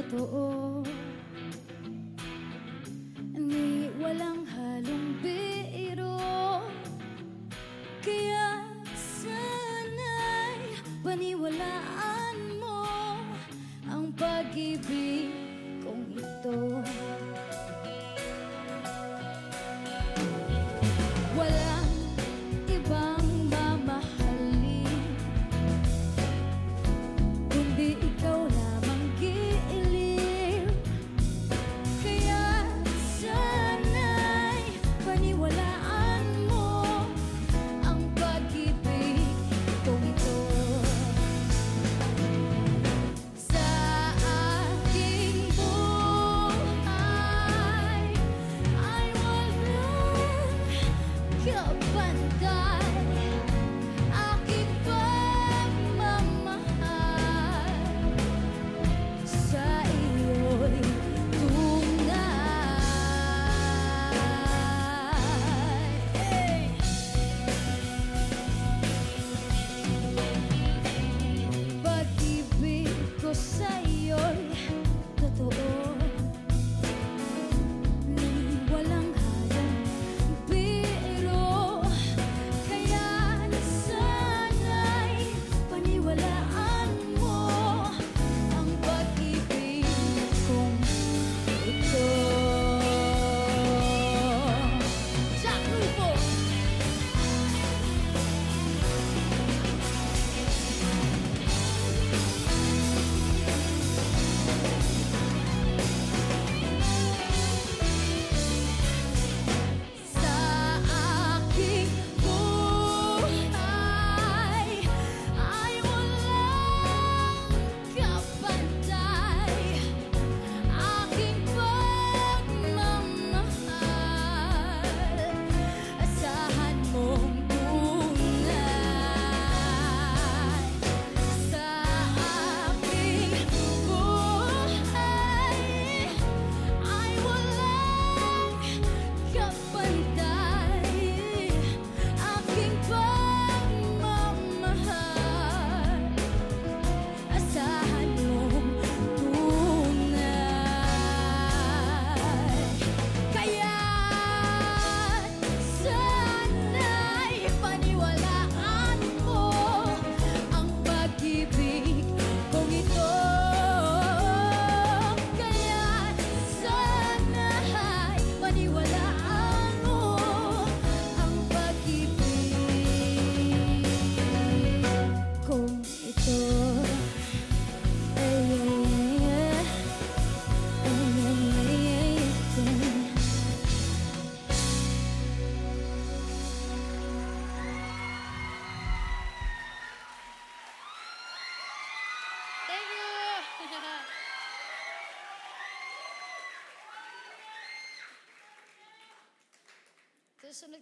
totoo. Ni walang halong biro. Kaya sana'y paniwalaan mo Ang pag-ibig. personal